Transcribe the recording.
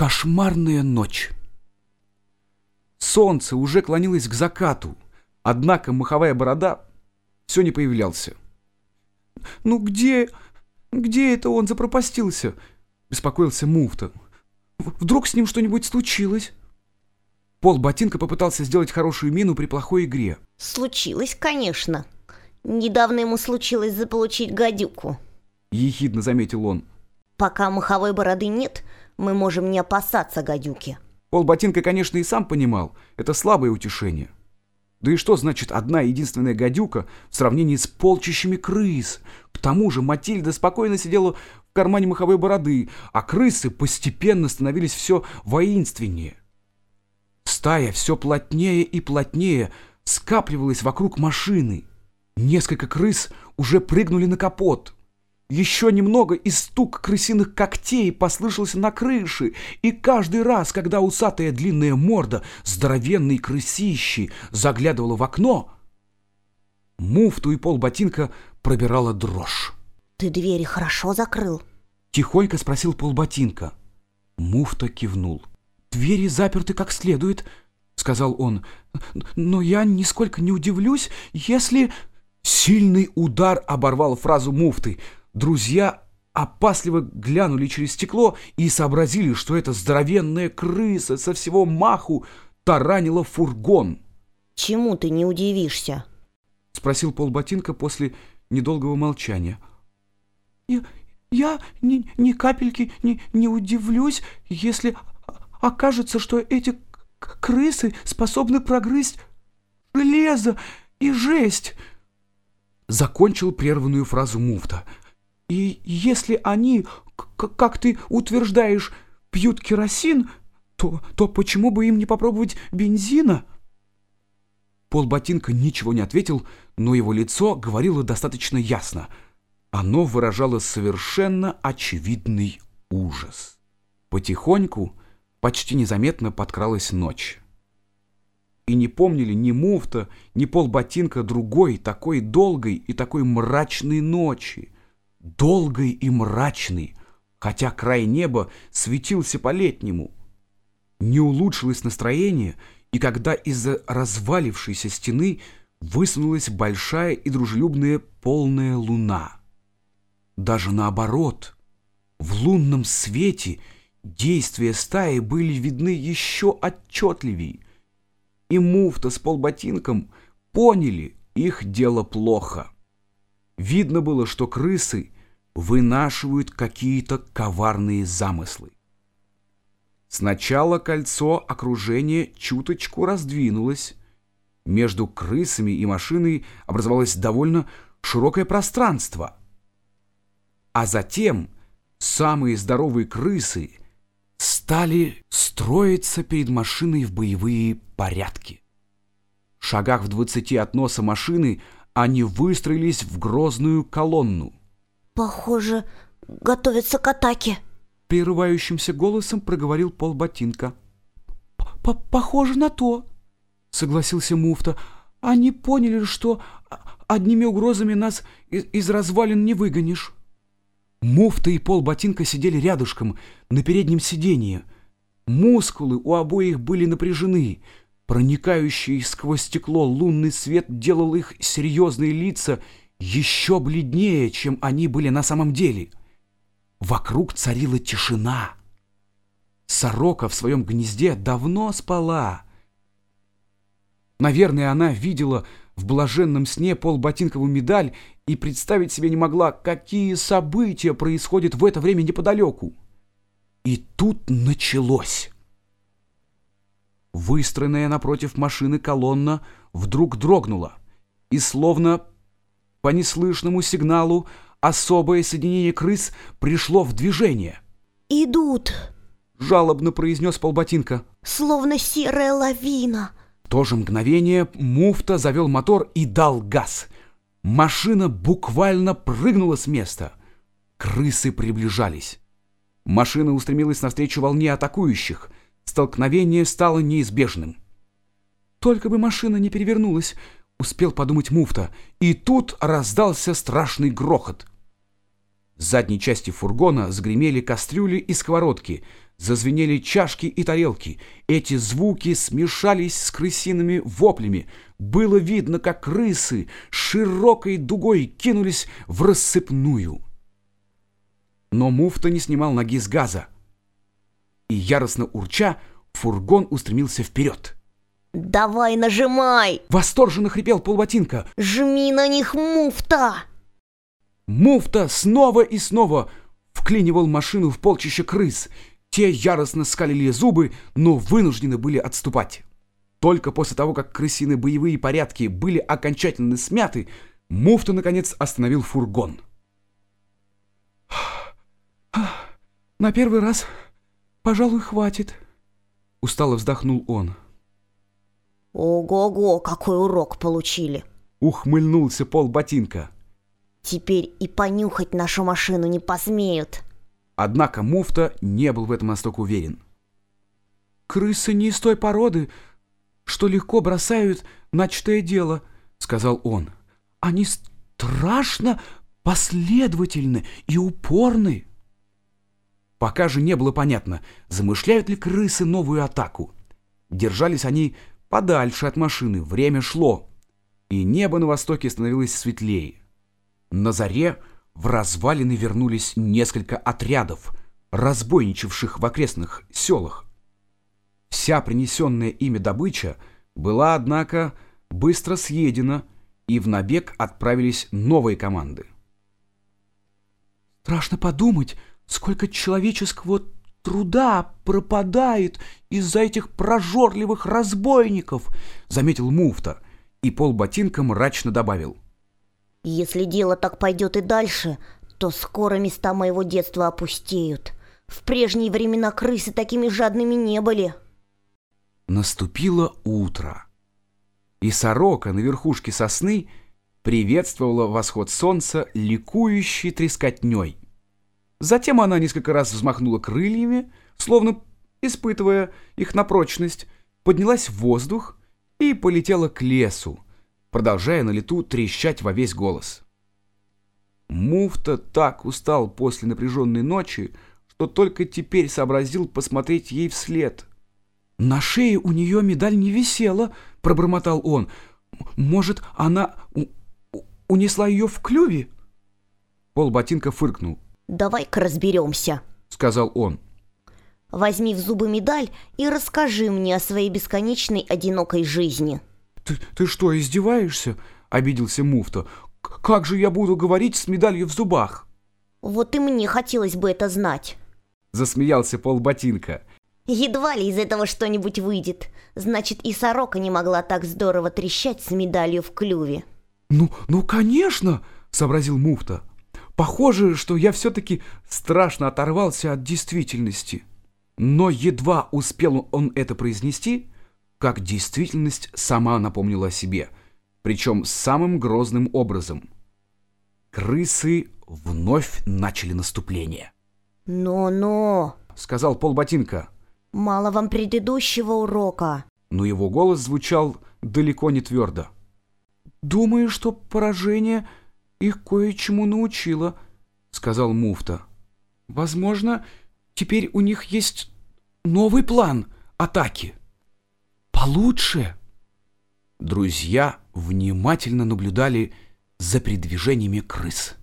Кошмарная ночь. Солнце уже клонилось к закату, однако маховая борода все не появлялся. «Ну где... где это он запропастился?» — беспокоился муфта. «Вдруг с ним что-нибудь случилось?» Пол ботинка попытался сделать хорошую мину при плохой игре. Случилось, конечно. Недавно ему случилось заполучить гадюку. Ехидно заметил он. Пока маховой бороды нет, мы можем не опасаться гадюки. Пол ботинка, конечно, и сам понимал, это слабое утешение. Да и что значит одна единственная гадюка в сравнении с полчищами крыс? К тому же Матильда спокойно сидела в кармане маховой бороды, а крысы постепенно становились все воинственнее. Стая все плотнее и плотнее скапливалась вокруг машины. Несколько крыс уже прыгнули на капот. Еще немного, и стук крысиных когтей послышался на крыше, и каждый раз, когда усатая длинная морда здоровенной крысищи заглядывала в окно, муфту и полботинка пробирала дрожь. Ты двери хорошо закрыл? Тихонько спросил полботинка. Муфта кивнул. «Двери заперты как следует», — сказал он. «Но я нисколько не удивлюсь, если...» Сильный удар оборвал фразу муфты. Друзья опасливо глянули через стекло и сообразили, что эта здоровенная крыса со всего маху таранила фургон. «Чему ты не удивишься?» — спросил полботинка после недолгого молчания. «Я, я ни, ни капельки не, не удивлюсь, если окажется, что эти крысы способны прогрызть железо и жесть. Закончил прерванную фразу муфта. И если они, как ты утверждаешь, пьют керосин, то, то почему бы им не попробовать бензина? Пол ботинка ничего не ответил, но его лицо говорило достаточно ясно. Оно выражало совершенно очевидный ужас. Потихоньку почти незаметно подкралась ночь. И не помнили ни муфта, ни полботинка другой, такой долгой и такой мрачной ночи. Долгой и мрачной, хотя край неба светился по-летнему. Не улучшилось настроение, и когда из-за развалившейся стены высунулась большая и дружелюбная полная луна. Даже наоборот, в лунном свете — Действия стаи были видны еще отчетливей, и муфта с полботинком поняли, их дело плохо. Видно было, что крысы вынашивают какие-то коварные замыслы. Сначала кольцо окружения чуточку раздвинулось. Между крысами и машиной образовалось довольно широкое пространство. А затем самые здоровые крысы стали строиться перед машиной в боевые порядки. В шагах в двадцати от носа машины они выстроились в грозную колонну. «Похоже, готовятся к атаке», — прерывающимся голосом проговорил полботинка. «Похоже на то», — согласился муфта. «Они поняли, что одними угрозами нас из развалин не выгонишь». Муфта и пол ботинка сидели рядышком на переднем сиденье. Мускулы у обоих были напряжены. Проникающий сквозь стекло лунный свет делал их серьезные лица еще бледнее, чем они были на самом деле. Вокруг царила тишина. Сорока в своем гнезде давно спала. Наверное, она видела в блаженном сне полботинковую медаль и представить себе не могла, какие события происходят в это время неподалеку. И тут началось. Выстроенная напротив машины колонна вдруг дрогнула, и словно по неслышному сигналу особое соединение крыс пришло в движение. «Идут!» — жалобно произнес полботинка. «Словно серая лавина!» то же мгновение муфта завел мотор и дал газ. Машина буквально прыгнула с места. Крысы приближались. Машина устремилась навстречу волне атакующих. Столкновение стало неизбежным. «Только бы машина не перевернулась», — успел подумать муфта. И тут раздался страшный грохот. С задней части фургона загремели кастрюли и сковородки. Зазвенели чашки и тарелки. Эти звуки смешались с крысиными воплями. Было видно, как крысы широкой дугой кинулись в рассыпную. Но муфта не снимал ноги с газа. И яростно урча, фургон устремился вперед. Давай нажимай! Восторженно хрипел полботинка. Жми на них муфта! Муфта снова и снова вклинивал машину в полчища крыс — те яростно скалили зубы, но вынуждены были отступать. Только после того, как крысиные боевые порядки были окончательно смяты, муфта, наконец, остановил фургон. «На первый раз, пожалуй, хватит», — устало вздохнул он. «Ого-го, какой урок получили!» — ухмыльнулся пол ботинка. «Теперь и понюхать нашу машину не посмеют». Однако муфта не был в этом настолько уверен. «Крысы не из той породы, что легко бросают начатое дело», — сказал он. «Они страшно последовательны и упорны». Пока же не было понятно, замышляют ли крысы новую атаку. Держались они подальше от машины, время шло, и небо на востоке становилось светлее. На заре в развалины вернулись несколько отрядов, разбойничавших в окрестных селах. Вся принесенная ими добыча была, однако, быстро съедена, и в набег отправились новые команды. «Страшно подумать, сколько человеческого труда пропадает из-за этих прожорливых разбойников», — заметил муфта, и полботинка мрачно добавил — если дело так пойдет и дальше, то скоро места моего детства опустеют. В прежние времена крысы такими жадными не были. Наступило утро, и сорока на верхушке сосны приветствовала восход солнца ликующей трескотней. Затем она несколько раз взмахнула крыльями, словно испытывая их на прочность, поднялась в воздух и полетела к лесу, продолжая на лету трещать во весь голос. Муфта так устал после напряженной ночи, что только теперь сообразил посмотреть ей вслед. «На шее у нее медаль не висела», — пробормотал он. «Может, она унесла ее в клюве?» Пол ботинка фыркнул. «Давай-ка разберемся», — сказал он. «Возьми в зубы медаль и расскажи мне о своей бесконечной одинокой жизни». «Ты, ты что, издеваешься?» — обиделся муфта. «Как же я буду говорить с медалью в зубах?» «Вот и мне хотелось бы это знать», — засмеялся полботинка. «Едва ли из этого что-нибудь выйдет. Значит, и сорока не могла так здорово трещать с медалью в клюве». «Ну, ну, конечно!» — сообразил муфта. «Похоже, что я все-таки страшно оторвался от действительности». Но едва успел он это произнести, как действительность сама напомнила о себе, причем самым грозным образом. Крысы вновь начали наступление. «Но-но», — сказал полботинка. «Мало вам предыдущего урока». Но его голос звучал далеко не твердо. «Думаю, что поражение их кое-чему научило», — сказал муфта. «Возможно, теперь у них есть новый план атаки» получше. Друзья внимательно наблюдали за передвижениями крыс.